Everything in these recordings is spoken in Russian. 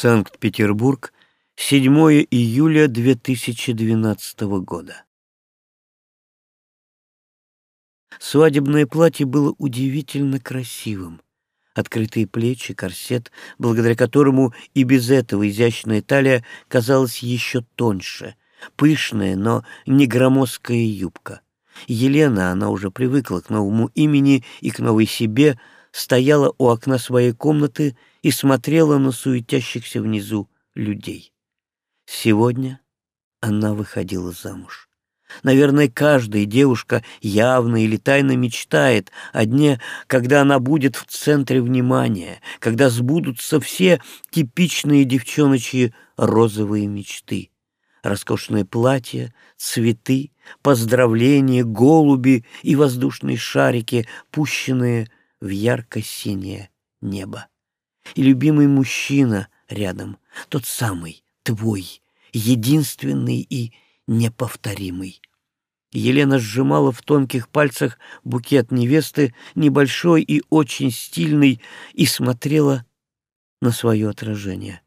Санкт-Петербург, 7 июля 2012 года. Свадебное платье было удивительно красивым. Открытые плечи, корсет, благодаря которому и без этого изящная талия казалась еще тоньше, пышная, но не громоздкая юбка. Елена, она уже привыкла к новому имени и к новой себе, стояла у окна своей комнаты и смотрела на суетящихся внизу людей. Сегодня она выходила замуж. Наверное, каждая девушка явно или тайно мечтает о дне, когда она будет в центре внимания, когда сбудутся все типичные девчоночьи розовые мечты. Роскошное платье, цветы, поздравления, голуби и воздушные шарики, пущенные в ярко-синее небо. И любимый мужчина рядом, тот самый, твой, единственный и неповторимый. Елена сжимала в тонких пальцах букет невесты, небольшой и очень стильный, и смотрела на свое отражение.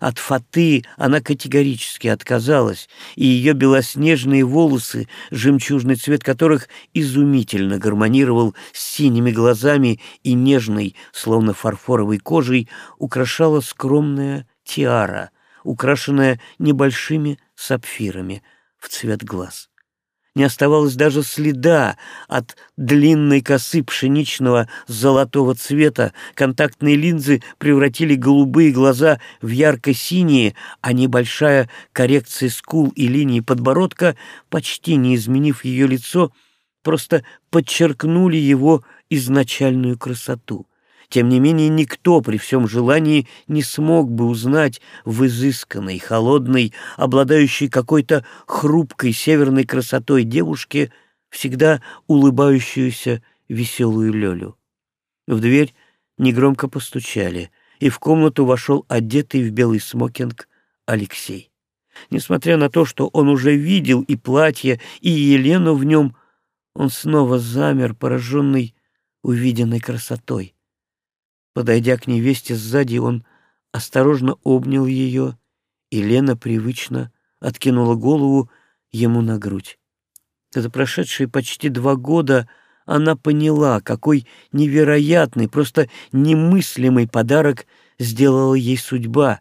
От фаты она категорически отказалась, и ее белоснежные волосы, жемчужный цвет которых изумительно гармонировал с синими глазами и нежной, словно фарфоровой кожей, украшала скромная тиара, украшенная небольшими сапфирами в цвет глаз не оставалось даже следа от длинной косы пшеничного золотого цвета. Контактные линзы превратили голубые глаза в ярко-синие, а небольшая коррекция скул и линии подбородка, почти не изменив ее лицо, просто подчеркнули его изначальную красоту. Тем не менее, никто при всем желании не смог бы узнать в изысканной, холодной, обладающей какой-то хрупкой северной красотой девушке всегда улыбающуюся веселую Лёлю. В дверь негромко постучали, и в комнату вошел одетый в белый смокинг Алексей. Несмотря на то, что он уже видел и платье, и Елену в нем, он снова замер, пораженный увиденной красотой. Подойдя к невесте сзади, он осторожно обнял ее, и Лена привычно откинула голову ему на грудь. За прошедшие почти два года она поняла, какой невероятный, просто немыслимый подарок сделала ей судьба,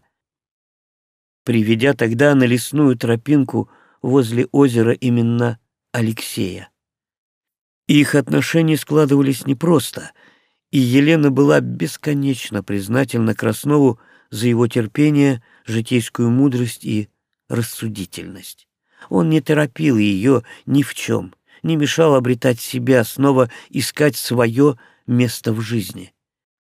приведя тогда на лесную тропинку возле озера именно Алексея. Их отношения складывались непросто — и Елена была бесконечно признательна Краснову за его терпение, житейскую мудрость и рассудительность. Он не торопил ее ни в чем, не мешал обретать себя, снова искать свое место в жизни.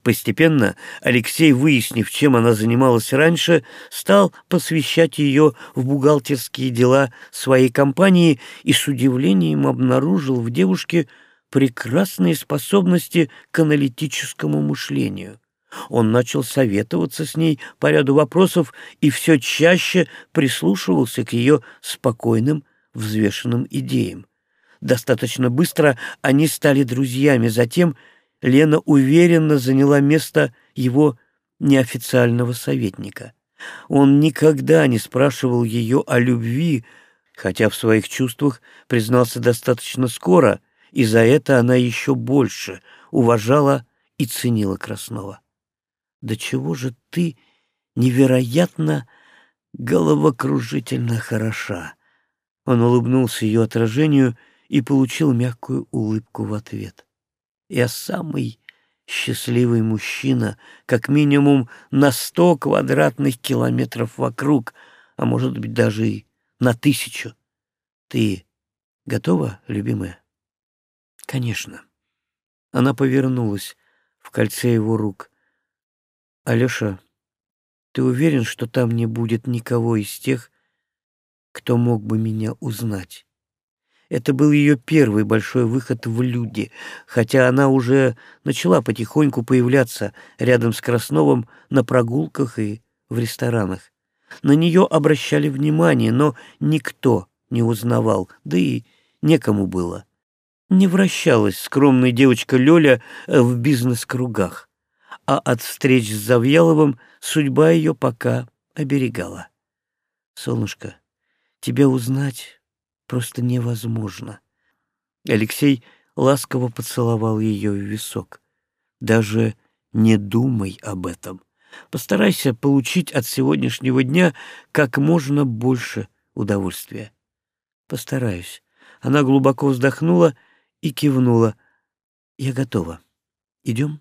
Постепенно Алексей, выяснив, чем она занималась раньше, стал посвящать ее в бухгалтерские дела своей компании и с удивлением обнаружил в девушке прекрасные способности к аналитическому мышлению. Он начал советоваться с ней по ряду вопросов и все чаще прислушивался к ее спокойным, взвешенным идеям. Достаточно быстро они стали друзьями, затем Лена уверенно заняла место его неофициального советника. Он никогда не спрашивал ее о любви, хотя в своих чувствах признался достаточно скоро — и за это она еще больше уважала и ценила Краснова. «Да чего же ты невероятно головокружительно хороша!» Он улыбнулся ее отражению и получил мягкую улыбку в ответ. «Я самый счастливый мужчина, как минимум на сто квадратных километров вокруг, а может быть даже и на тысячу. Ты готова, любимая?» Конечно. Она повернулась в кольце его рук. Алёша, ты уверен, что там не будет никого из тех, кто мог бы меня узнать? Это был ее первый большой выход в люди, хотя она уже начала потихоньку появляться рядом с Красновым на прогулках и в ресторанах. На нее обращали внимание, но никто не узнавал, да и некому было не вращалась скромная девочка Лёля в бизнес-кругах, а от встреч с Завьяловым судьба ее пока оберегала. «Солнышко, тебя узнать просто невозможно». Алексей ласково поцеловал ее в висок. «Даже не думай об этом. Постарайся получить от сегодняшнего дня как можно больше удовольствия». «Постараюсь». Она глубоко вздохнула и кивнула. «Я готова. Идем?»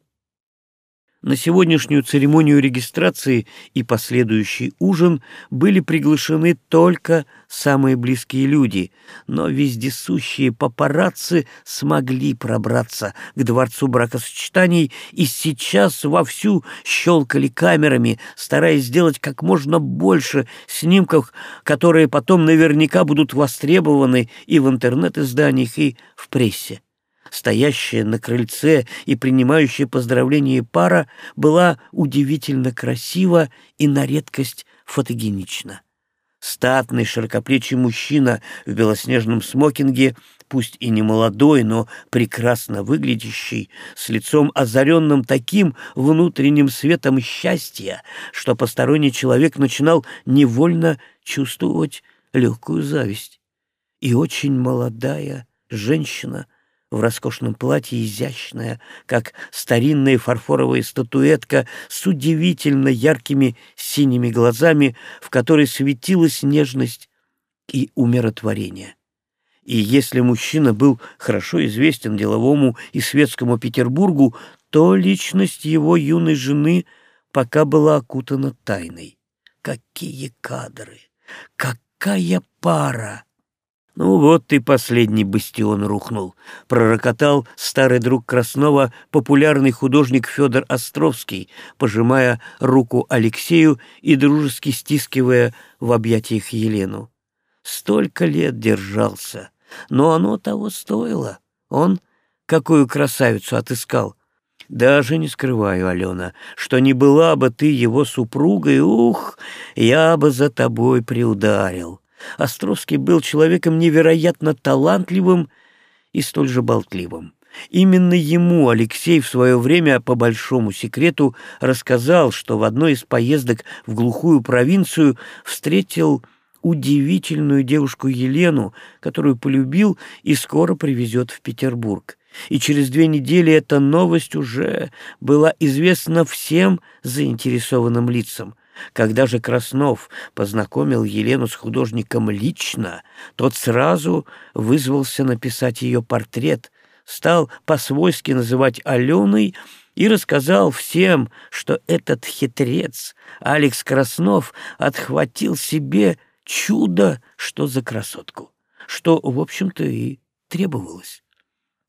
На сегодняшнюю церемонию регистрации и последующий ужин были приглашены только самые близкие люди, но вездесущие папарацци смогли пробраться к дворцу бракосочетаний и сейчас вовсю щелкали камерами, стараясь сделать как можно больше снимков, которые потом наверняка будут востребованы и в интернет-изданиях, и в прессе стоящая на крыльце и принимающая поздравления пара, была удивительно красива и на редкость фотогенична. Статный широкоплечий мужчина в белоснежном смокинге, пусть и не молодой, но прекрасно выглядящий, с лицом озаренным таким внутренним светом счастья, что посторонний человек начинал невольно чувствовать легкую зависть. И очень молодая женщина — в роскошном платье, изящная, как старинная фарфоровая статуэтка с удивительно яркими синими глазами, в которой светилась нежность и умиротворение. И если мужчина был хорошо известен деловому и светскому Петербургу, то личность его юной жены пока была окутана тайной. Какие кадры! Какая пара! «Ну вот ты последний бастион рухнул», — пророкотал старый друг Краснова, популярный художник Федор Островский, пожимая руку Алексею и дружески стискивая в объятиях Елену. «Столько лет держался, но оно того стоило. Он какую красавицу отыскал. Даже не скрываю, Алена, что не была бы ты его супругой, ух, я бы за тобой приударил». Островский был человеком невероятно талантливым и столь же болтливым. Именно ему Алексей в свое время по большому секрету рассказал, что в одной из поездок в глухую провинцию встретил удивительную девушку Елену, которую полюбил и скоро привезет в Петербург. И через две недели эта новость уже была известна всем заинтересованным лицам. Когда же Краснов познакомил Елену с художником лично, тот сразу вызвался написать ее портрет, стал по-свойски называть Аленой и рассказал всем, что этот хитрец Алекс Краснов отхватил себе чудо, что за красотку, что, в общем-то, и требовалось.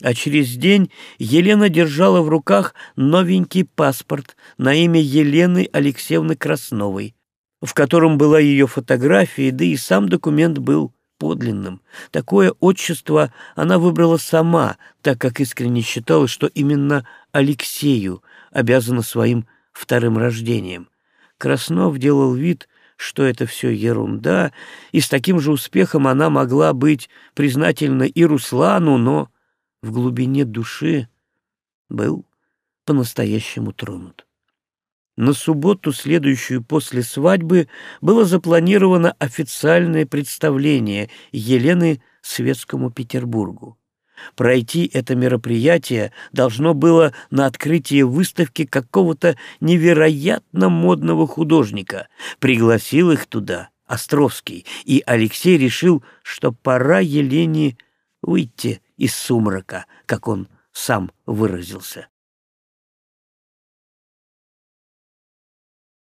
А через день Елена держала в руках новенький паспорт на имя Елены Алексеевны Красновой, в котором была ее фотография, да и сам документ был подлинным. Такое отчество она выбрала сама, так как искренне считала, что именно Алексею обязана своим вторым рождением. Краснов делал вид, что это все ерунда, и с таким же успехом она могла быть признательна и Руслану, но в глубине души был по-настоящему тронут. На субботу, следующую после свадьбы, было запланировано официальное представление Елены Светскому Петербургу. Пройти это мероприятие должно было на открытие выставки какого-то невероятно модного художника. Пригласил их туда Островский, и Алексей решил, что пора Елене выйти из сумрака, как он сам выразился.